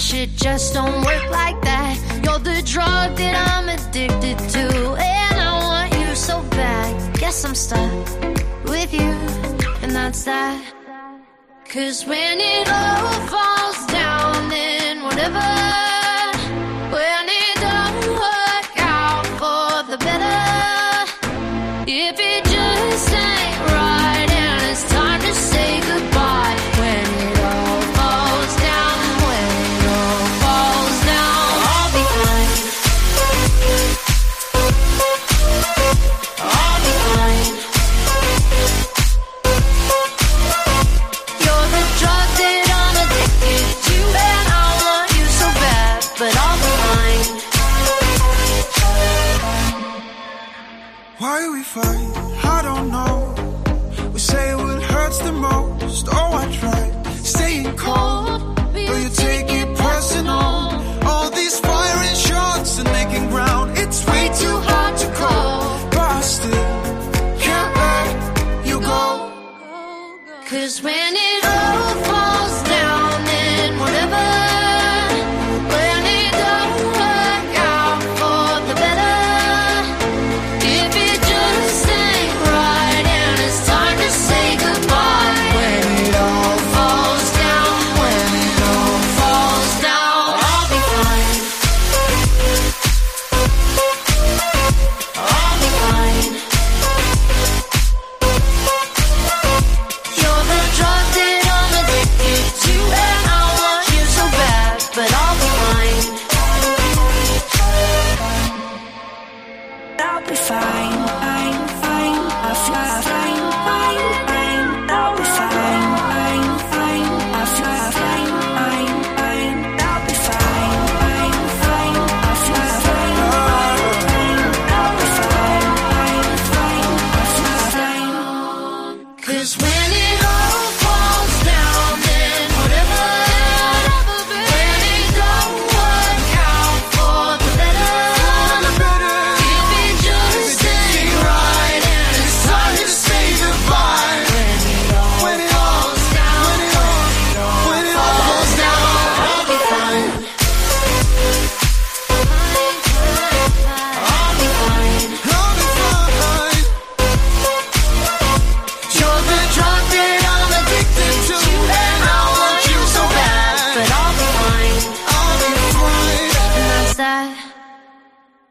but shit just don't work like that. You're the drug that I'm addicted to, and I want you so bad. Guess I'm stuck with you, and that's that. Cause when it all Why we fight, I don't know. We say what hurts the most. Oh, I try staying cold, but you take it personal. All these firing shots and making ground, it's way too hard to call. Busted. I can't let you go. Cause when it all falls down, then whatever.